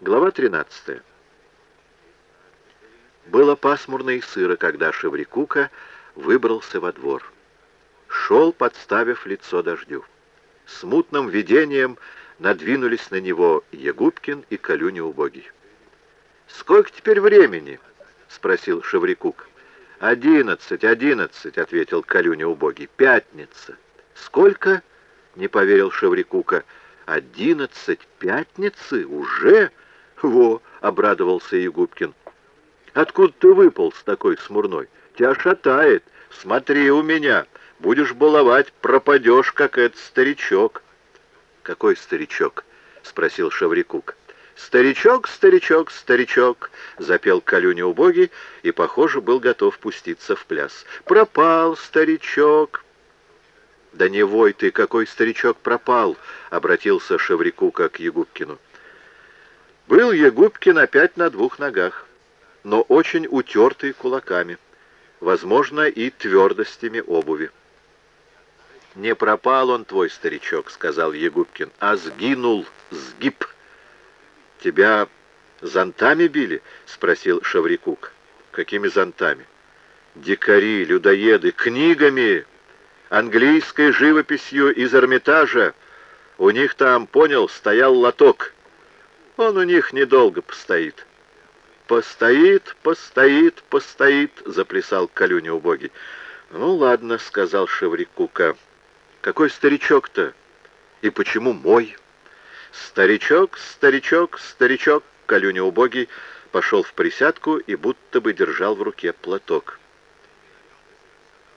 Глава 13. Было пасмурно и сыро, когда Шеврикука выбрался во двор. Шел, подставив лицо дождю. Смутным видением надвинулись на него Ягубкин и Калюня убогий. «Сколько теперь времени?» — спросил Шеврикук. «Одиннадцать, одиннадцать», — ответил Калюня убогий. «Пятница». «Сколько?» — не поверил Шеврикука. «Одиннадцать пятницы? Уже?» «Во!» — обрадовался Ягубкин. «Откуда ты выпал с такой смурной? Тебя шатает. Смотри у меня. Будешь баловать, пропадешь, как этот старичок». «Какой старичок?» — спросил Шеврикук. «Старичок, старичок, старичок!» — запел Калюня убогий и, похоже, был готов пуститься в пляс. «Пропал старичок!» «Да не вой ты, какой старичок пропал!» — обратился Шеврикука к Ягубкину. Был Ягубкин опять на двух ногах, но очень утертый кулаками, возможно, и твердостями обуви. «Не пропал он, твой старичок», — сказал Ягубкин, — «а сгинул, сгиб». «Тебя зонтами били?» — спросил Шаврикук. «Какими зонтами?» «Дикари, людоеды, книгами, английской живописью из Эрмитажа. У них там, понял, стоял лоток». Он у них недолго постоит. «Постоит, постоит, постоит», — заплясал Калюня убогий. «Ну ладно», — сказал Шеврикука. «Какой старичок-то? И почему мой?» «Старичок, старичок, старичок», — Калюня убогий пошел в присядку и будто бы держал в руке платок.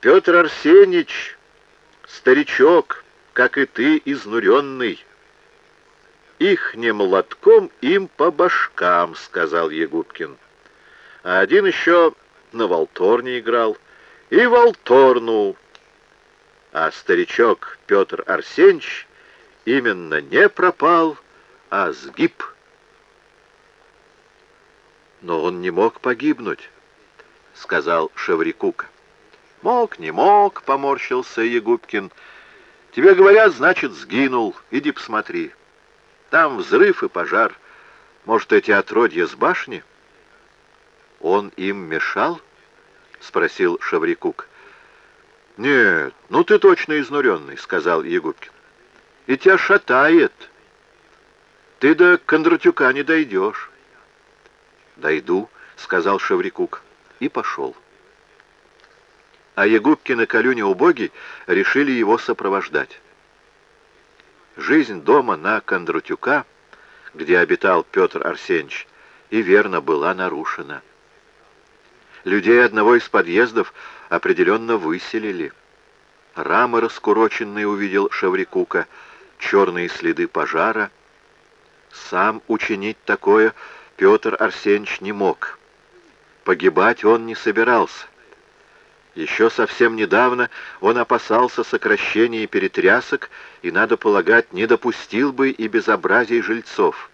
«Петр Арсеньевич, старичок, как и ты, изнуренный» ихним лотком им по башкам», — сказал Егубкин. А один еще на волторне играл. И волторну. А старичок Петр Арсеньевич именно не пропал, а сгиб. Но он не мог погибнуть, — сказал Шеврикук. Мог, не мог, — поморщился Егубкин. Тебе говорят, значит, сгинул. Иди посмотри. Там взрыв и пожар. Может, эти отродья с башни? Он им мешал? Спросил Шаврикук. Нет, ну ты точно изнуренный, сказал Егубкин. И тебя шатает. Ты до Кондратюка не дойдешь. Дойду, сказал Шаврикук и пошел. А Егубкин и Калюня убоги решили его сопровождать. Жизнь дома на Кондрутюка, где обитал Петр Арсеньевич, и верно была нарушена. Людей одного из подъездов определенно выселили. Рамы раскуроченные увидел Шеврикука, черные следы пожара. Сам учинить такое Петр Арсеньевич не мог. Погибать он не собирался. Еще совсем недавно он опасался сокращения перетрясок и, надо полагать, не допустил бы и безобразий жильцов.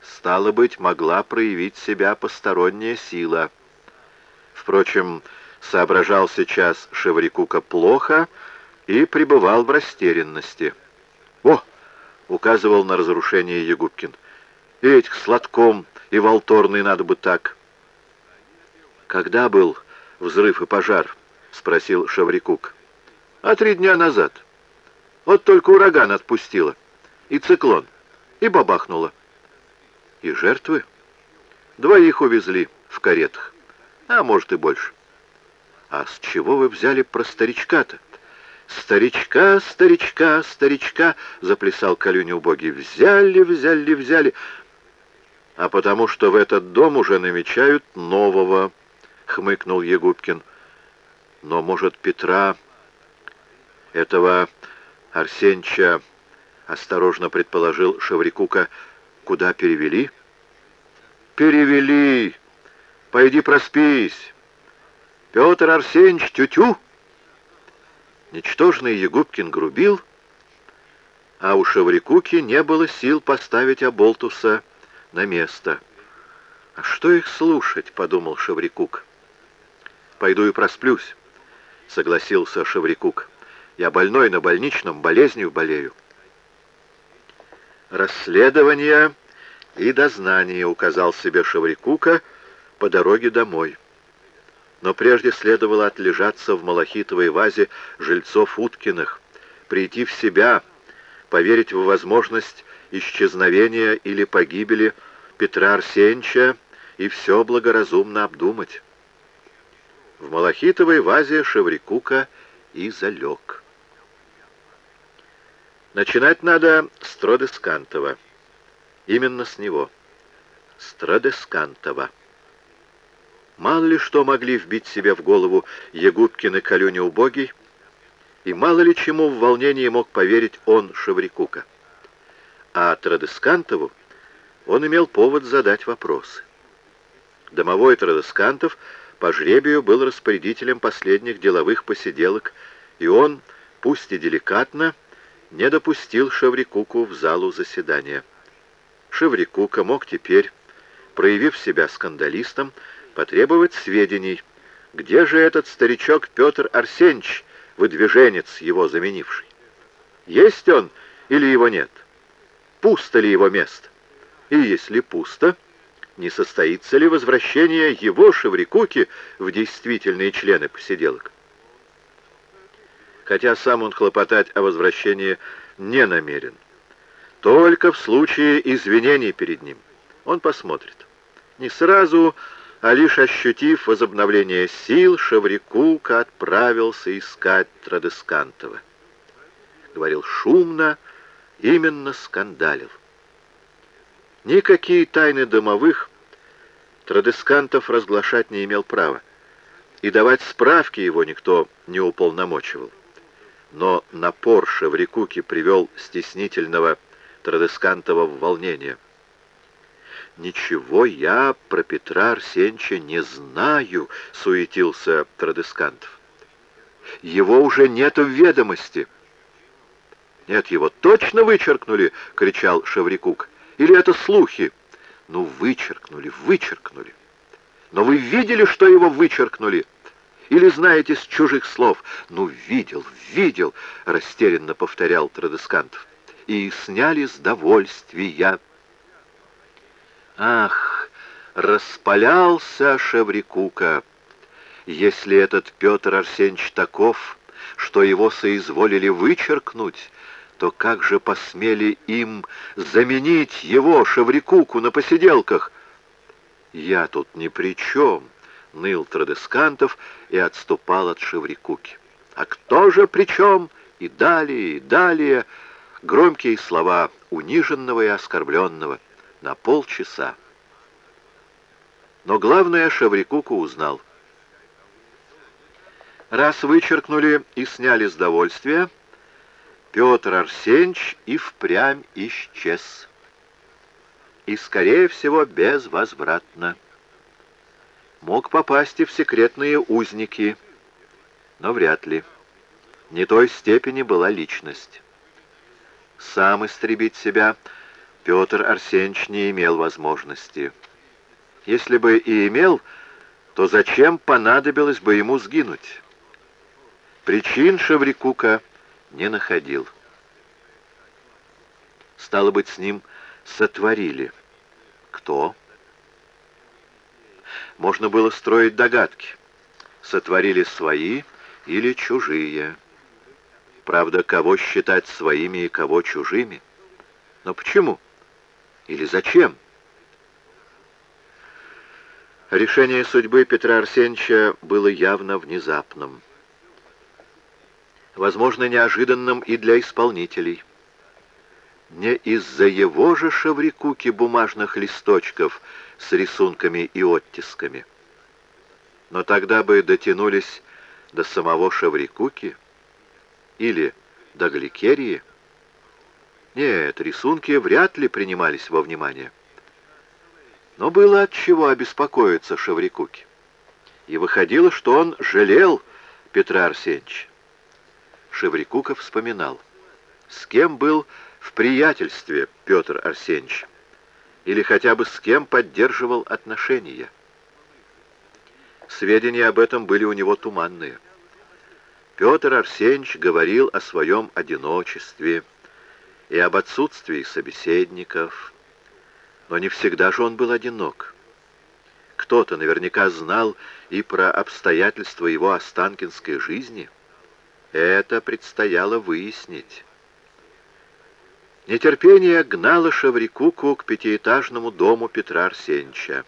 Стало быть, могла проявить себя посторонняя сила. Впрочем, соображал сейчас Шеврикука плохо и пребывал в растерянности. «О!» — указывал на разрушение Ягубкин. «И этих сладком и волторный надо бы так». «Когда был взрыв и пожар?» — спросил Шаврикук. «А три дня назад. Вот только ураган отпустило. И циклон. И бабахнуло». «И жертвы?» «Двоих увезли в каретах. А может и больше». «А с чего вы взяли про старичка-то?» «Старичка, старичка, старичка!» — заплясал Калюня убогий. «Взяли, взяли, взяли!» «А потому что в этот дом уже намечают нового...» — хмыкнул Егубкин. «Но, может, Петра, этого Арсенча, — осторожно предположил Шеврикука, — куда перевели?» «Перевели! Пойди проспись! Петр Арсеньевич, тю-тю!» Ничтожный Егубкин грубил, а у Шеврикуки не было сил поставить Аболтуса на место. «А что их слушать?» — подумал Шеврикук. Пойду и просплюсь, — согласился Шеврикук. Я больной на больничном, болезнью болею. Расследование и дознание указал себе Шаврикука по дороге домой. Но прежде следовало отлежаться в малахитовой вазе жильцов Уткиных, прийти в себя, поверить в возможность исчезновения или погибели Петра Арсеньевича и все благоразумно обдумать. В малахитовой вазе Шеврикука и залег. Начинать надо с Тродескантова. Именно с него. Страдескантова. Мало ли что могли вбить себе в голову Егубкин и Калюня Убогий, и мало ли чему в волнении мог поверить он, Шеврикука. А Традескантову он имел повод задать вопросы. Домовой Традескантов по жребию был распорядителем последних деловых посиделок, и он, пусть и деликатно, не допустил Шеврикуку в залу заседания. Шеврикука мог теперь, проявив себя скандалистом, потребовать сведений, где же этот старичок Петр Арсеньевич, выдвиженец его заменивший. Есть он или его нет? Пусто ли его место? И если пусто, не состоится ли возвращение его Шеврикуки в действительные члены посиделок? Хотя сам он хлопотать о возвращении не намерен. Только в случае извинений перед ним. Он посмотрит. Не сразу, а лишь ощутив возобновление сил, Шеврикука отправился искать Традескантова. Говорил шумно, именно скандалил. Никакие тайны домовых Традескантов разглашать не имел права, и давать справки его никто не уполномочивал. Но напор Шеврикуки привел стеснительного Традескантова в волнение. «Ничего я про Петра Арсеньевича не знаю», — суетился Традескантов. «Его уже нет в ведомости». «Нет, его точно вычеркнули!» — кричал Шеврикук. «Или это слухи?» «Ну, вычеркнули, вычеркнули. Но вы видели, что его вычеркнули? Или знаете с чужих слов?» «Ну, видел, видел!» — растерянно повторял Традескантов. «И сняли с довольствия». Ах, распалялся Шеврикука! Если этот Петр Арсеньевич таков, что его соизволили вычеркнуть, то как же посмели им заменить его, Шеврикуку, на посиделках? Я тут ни при чем, ныл Традескантов и отступал от Шеврикуки. А кто же при чем? И далее, и далее громкие слова униженного и оскорбленного на полчаса. Но главное Шеврикуку узнал. Раз вычеркнули и сняли с довольствия, Петр Арсеньевич и впрямь исчез. И, скорее всего, безвозвратно. Мог попасть и в секретные узники, но вряд ли. Не той степени была личность. Сам истребить себя Петр Арсеньевич не имел возможности. Если бы и имел, то зачем понадобилось бы ему сгинуть? Причин Шеврикука не находил. Стало быть, с ним сотворили. Кто? Можно было строить догадки. Сотворили свои или чужие. Правда, кого считать своими и кого чужими? Но почему? Или зачем? Решение судьбы Петра Арсеньевича было явно внезапным возможно, неожиданным и для исполнителей. Не из-за его же шаврикуки бумажных листочков с рисунками и оттисками. Но тогда бы дотянулись до самого шаврикуки или до гликерии. Нет, рисунки вряд ли принимались во внимание. Но было от чего обеспокоиться Шеврикуке. И выходило, что он жалел Петра Арсеньевича. Шеврикука вспоминал, с кем был в приятельстве Петр Арсеньевич, или хотя бы с кем поддерживал отношения. Сведения об этом были у него туманные. Петр Арсеньевич говорил о своем одиночестве и об отсутствии собеседников. Но не всегда же он был одинок. Кто-то наверняка знал и про обстоятельства его останкинской жизни. Это предстояло выяснить. Нетерпение гнало Шаврикуку к пятиэтажному дому Петра Арсеньевича.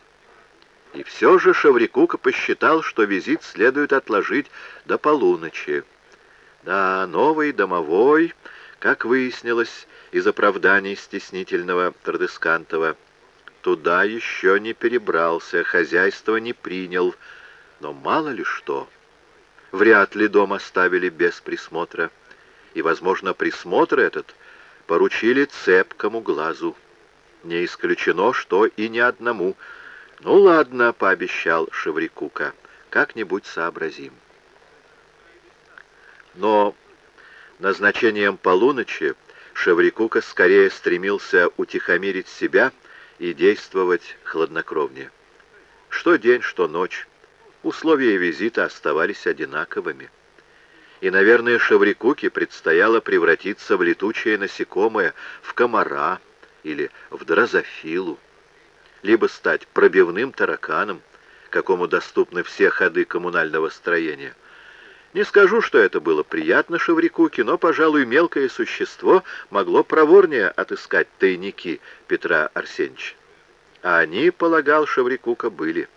И все же Шаврикука посчитал, что визит следует отложить до полуночи. Да, новый домовой, как выяснилось из оправданий стеснительного Тардескантова, туда еще не перебрался, хозяйство не принял, но мало ли что. Вряд ли дом оставили без присмотра, и, возможно, присмотр этот поручили цепкому глазу. Не исключено, что и не одному. «Ну ладно», — пообещал Шеврикука, — «как-нибудь сообразим». Но назначением полуночи Шеврикука скорее стремился утихомирить себя и действовать хладнокровнее. Что день, что ночь, условия визита оставались одинаковыми. И, наверное, Шеврикуке предстояло превратиться в летучее насекомое, в комара или в дрозофилу, либо стать пробивным тараканом, какому доступны все ходы коммунального строения — не скажу, что это было приятно Шеврикуке, но, пожалуй, мелкое существо могло проворнее отыскать тайники Петра Арсеньевича. А они, полагал Шеврикука, были,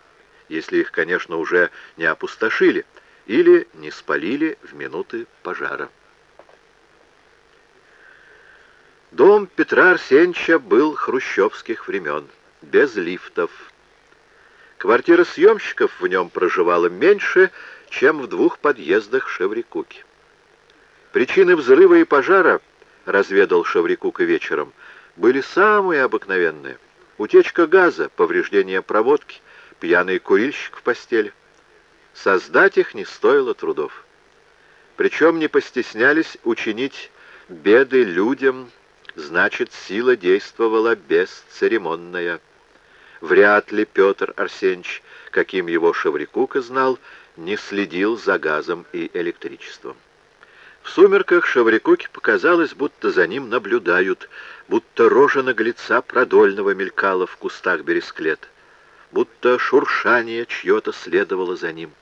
если их, конечно, уже не опустошили или не спалили в минуты пожара. Дом Петра Арсеньевича был хрущевских времен, без лифтов. Квартира съемщиков в нем проживала меньше, чем в двух подъездах Шеврикуки. Причины взрыва и пожара, разведал Шеврикука вечером, были самые обыкновенные. Утечка газа, повреждение проводки, пьяный курильщик в постели. Создать их не стоило трудов. Причем не постеснялись учинить беды людям, значит, сила действовала бесцеремонная. Вряд ли Петр Арсеньевич, каким его Шеврикука знал, не следил за газом и электричеством. В сумерках Шаврикуке показалось, будто за ним наблюдают, будто рожа наглеца продольного мелькала в кустах бересклет, будто шуршание чье-то следовало за ним.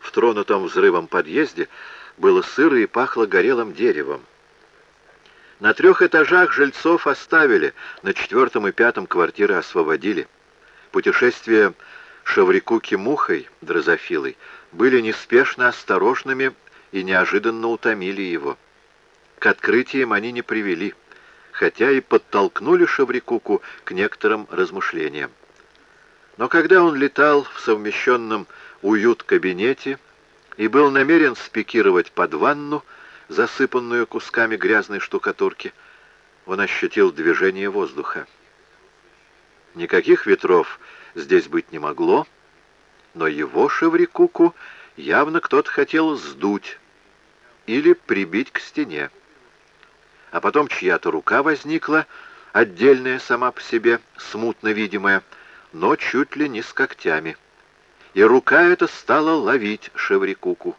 В тронутом взрывом подъезде было сыро и пахло горелым деревом. На трех этажах жильцов оставили, на четвертом и пятом квартиры освободили. Путешествие Шаврикуки мухой, дрозофилой, были неспешно осторожными и неожиданно утомили его. К открытиям они не привели, хотя и подтолкнули Шаврикуку к некоторым размышлениям. Но когда он летал в совмещенном уют-кабинете и был намерен спикировать под ванну, засыпанную кусками грязной штукатурки, он ощутил движение воздуха. Никаких ветров здесь быть не могло, но его Шеврикуку явно кто-то хотел сдуть или прибить к стене. А потом чья-то рука возникла, отдельная сама по себе, смутно видимая, но чуть ли не с когтями. И рука эта стала ловить Шеврикуку.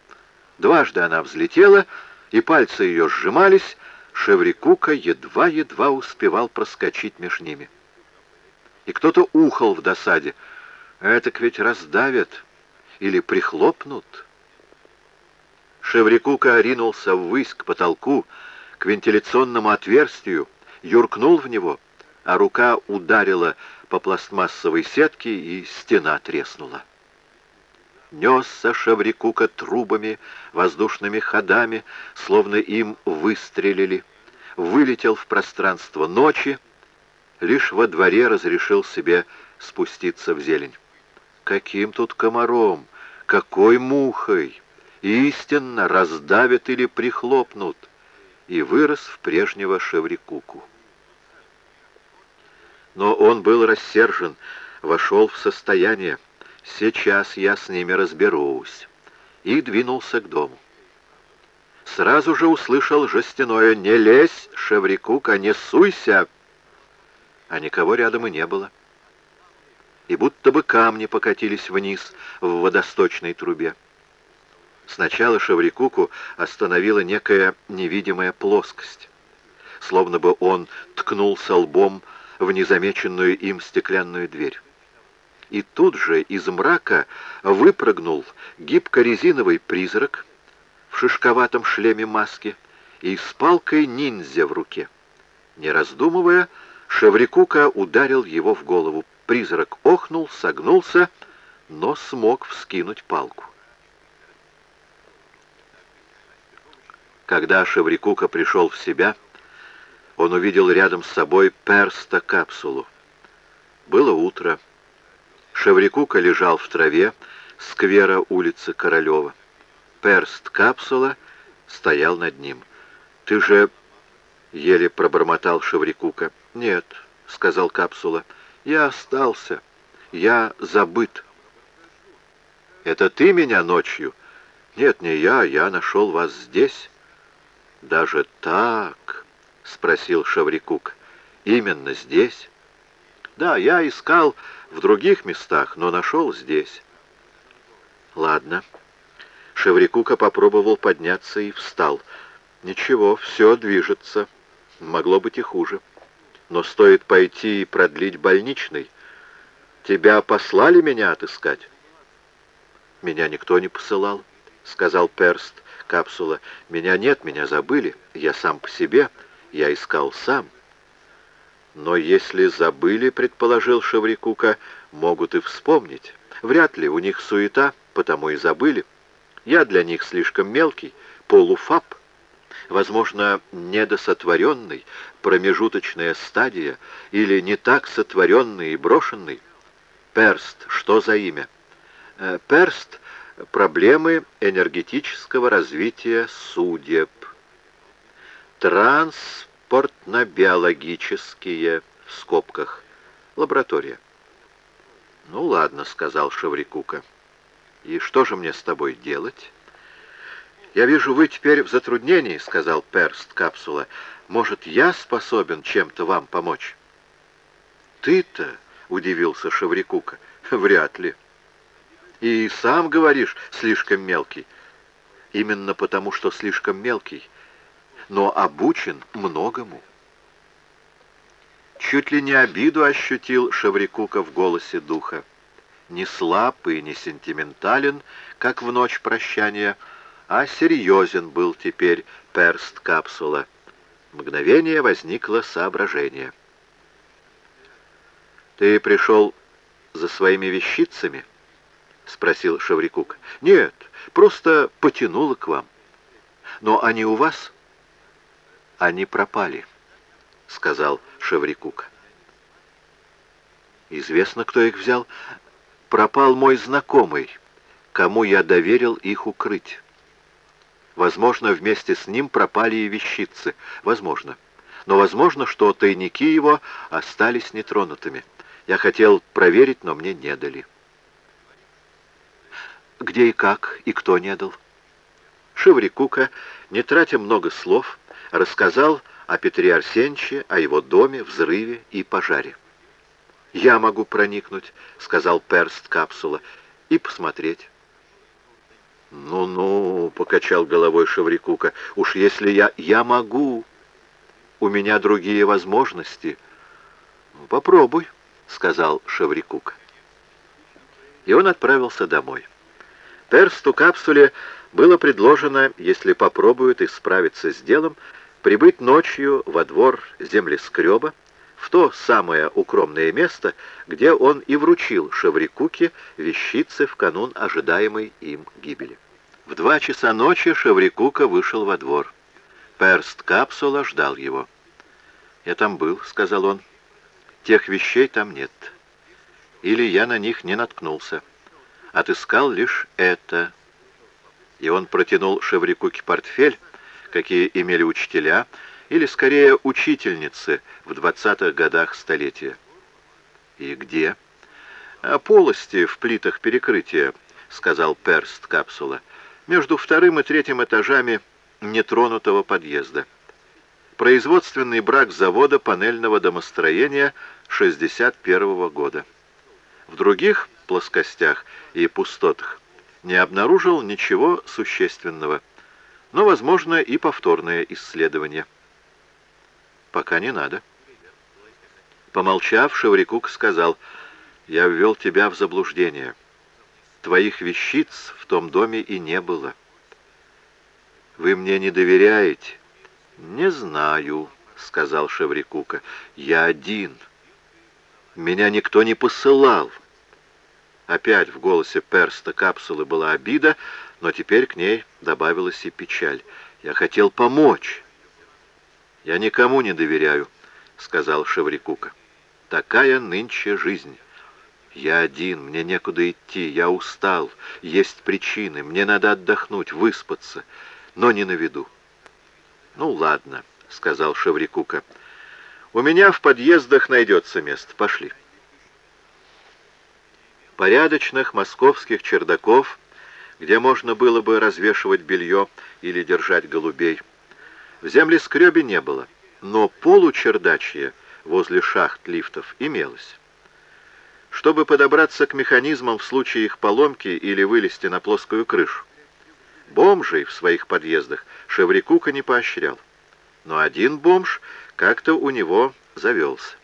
Дважды она взлетела, и пальцы ее сжимались, Шеврикука едва-едва успевал проскочить меж ними и кто-то ухал в досаде. «Этак ведь раздавят или прихлопнут». Шеврикука ринулся ввысь к потолку, к вентиляционному отверстию, юркнул в него, а рука ударила по пластмассовой сетке, и стена треснула. Несся Шеврикука трубами, воздушными ходами, словно им выстрелили, вылетел в пространство ночи, лишь во дворе разрешил себе спуститься в зелень. Каким тут комаром, какой мухой, истинно раздавят или прихлопнут, и вырос в прежнего Шеврикуку. Но он был рассержен, вошел в состояние. Сейчас я с ними разберусь. И двинулся к дому. Сразу же услышал жестяное «Не лезь, Шеврикука, не суйся!» а никого рядом и не было. И будто бы камни покатились вниз в водосточной трубе. Сначала Шаврикуку остановила некая невидимая плоскость, словно бы он ткнулся лбом в незамеченную им стеклянную дверь. И тут же из мрака выпрыгнул гибко-резиновый призрак в шишковатом шлеме маски и с палкой ниндзя в руке. Не раздумывая, Шеврикука ударил его в голову. Призрак охнул, согнулся, но смог вскинуть палку. Когда Шеврикука пришел в себя, он увидел рядом с собой перста капсулу. Было утро. Шеврикука лежал в траве сквера улицы Королева. Перст капсула стоял над ним. «Ты же...» — еле пробормотал Шеврикука. «Нет», — сказал капсула, — «я остался. Я забыт». «Это ты меня ночью?» «Нет, не я. Я нашел вас здесь». «Даже так?» — спросил Шаврикук. «Именно здесь?» «Да, я искал в других местах, но нашел здесь». «Ладно». Шеврикука попробовал подняться и встал. «Ничего, все движется. Могло быть и хуже. Но стоит пойти и продлить больничный. Тебя послали меня отыскать?» «Меня никто не посылал», — сказал Перст капсула. «Меня нет, меня забыли. Я сам по себе. Я искал сам». «Но если забыли, — предположил Шеврикука, — могут и вспомнить. Вряд ли, у них суета, потому и забыли. Я для них слишком мелкий, полуфаб. Возможно, недосотворенный, промежуточная стадия, или не так сотворенный и брошенный. Перст, что за имя? Э, Перст проблемы энергетического развития судеб, транспортно-биологические, в скобках, лаборатория. «Ну ладно», — сказал Шеврикука. «И что же мне с тобой делать?» «Я вижу, вы теперь в затруднении», — сказал Перст капсула. «Может, я способен чем-то вам помочь?» «Ты-то?» — удивился Шеврикука. «Вряд ли». И сам говоришь, слишком мелкий. Именно потому, что слишком мелкий, но обучен многому. Чуть ли не обиду ощутил Шеврикука в голосе духа. Не слаб и не сентиментален, как в ночь прощания, а серьезен был теперь перст капсула. Мгновение возникло соображение. «Ты пришел за своими вещицами?» — спросил Шаврикук. «Нет, просто потянуло к вам. Но они у вас?» «Они пропали», — сказал Шаврикук. «Известно, кто их взял. Пропал мой знакомый, кому я доверил их укрыть. Возможно, вместе с ним пропали и вещицы. Возможно. Но возможно, что тайники его остались нетронутыми. Я хотел проверить, но мне не дали». Где и как, и кто не дал. Шеврикука, не тратя много слов, рассказал о Петре Арсеньевиче, о его доме, взрыве и пожаре. «Я могу проникнуть», — сказал перст капсула, — «и посмотреть». «Ну-ну», — покачал головой Шеврикука, — «уж если я... Я могу. У меня другие возможности». «Попробуй», — сказал Шеврикука. И он отправился домой. Персту капсуле было предложено, если попробует исправиться с делом, прибыть ночью во двор землескреба, в то самое укромное место, где он и вручил Шеврикуке вещицы в канун ожидаемой им гибели. В два часа ночи Шеврикука вышел во двор. Перст капсула ждал его. «Я там был», — сказал он. «Тех вещей там нет. Или я на них не наткнулся» отыскал лишь это. И он протянул Шеврикуке портфель, какие имели учителя, или скорее учительницы в двадцатых годах столетия. «И где?» «А «Полости в плитах перекрытия», — сказал перст капсула, «между вторым и третьим этажами нетронутого подъезда. Производственный брак завода панельного домостроения 61 -го года. В других плоскостях и пустотах, не обнаружил ничего существенного, но, возможно, и повторное исследование. Пока не надо. Помолчав, Шеврикук сказал, «Я ввел тебя в заблуждение. Твоих вещиц в том доме и не было». «Вы мне не доверяете?» «Не знаю», — сказал Шеврикука. «Я один. Меня никто не посылал». Опять в голосе перста капсулы была обида, но теперь к ней добавилась и печаль. «Я хотел помочь». «Я никому не доверяю», — сказал Шеврикука. «Такая нынче жизнь. Я один, мне некуда идти, я устал, есть причины, мне надо отдохнуть, выспаться, но не на виду». «Ну, ладно», — сказал Шеврикука. «У меня в подъездах найдется место. Пошли». Порядочных московских чердаков, где можно было бы развешивать белье или держать голубей, в землескребе не было, но получердачье возле шахт лифтов имелось. Чтобы подобраться к механизмам в случае их поломки или вылезти на плоскую крышу. Бомжей в своих подъездах Шеврикука не поощрял. Но один бомж как-то у него завелся.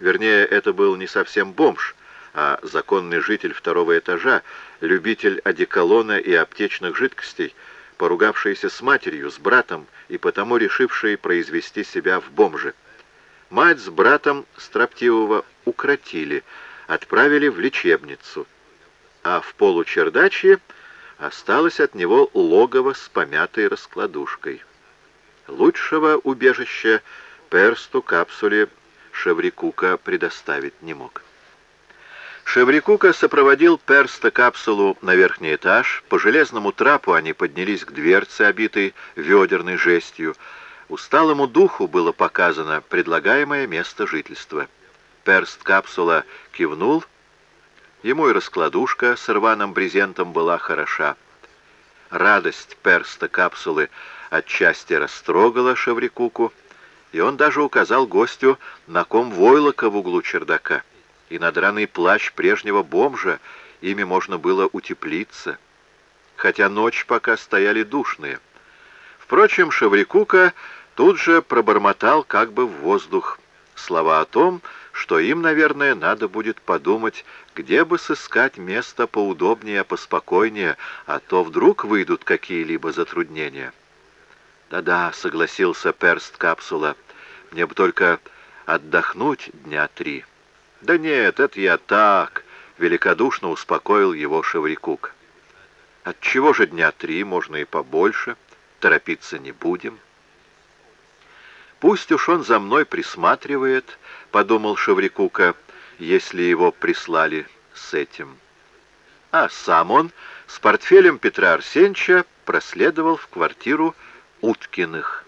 Вернее, это был не совсем бомж, а законный житель второго этажа, любитель одеколона и аптечных жидкостей, поругавшийся с матерью, с братом и потому решивший произвести себя в бомже. Мать с братом строптивого укротили, отправили в лечебницу, а в получердачье осталось от него логово с помятой раскладушкой. Лучшего убежища Персту капсуле Шеврикука предоставить не мог. Шеврикука сопроводил Перста капсулу на верхний этаж. По железному трапу они поднялись к дверце, обитой ведерной жестью. Усталому духу было показано предлагаемое место жительства. Перст капсула кивнул. Ему и раскладушка с рваным брезентом была хороша. Радость перста капсулы отчасти растрогала Шеврикуку, и он даже указал гостю на ком войлока в углу чердака и на драный плащ прежнего бомжа, ими можно было утеплиться, хотя ночь пока стояли душные. Впрочем, Шеврикука тут же пробормотал как бы в воздух слова о том, что им, наверное, надо будет подумать, где бы сыскать место поудобнее, поспокойнее, а то вдруг выйдут какие-либо затруднения. «Да-да», — согласился перст капсула, — «мне бы только отдохнуть дня три». «Да нет, это я так», — великодушно успокоил его Шеврикук. «Отчего же дня три, можно и побольше, торопиться не будем». «Пусть уж он за мной присматривает», — подумал Шеврикука, «если его прислали с этим». А сам он с портфелем Петра Арсеньевича проследовал в квартиру Уткиных.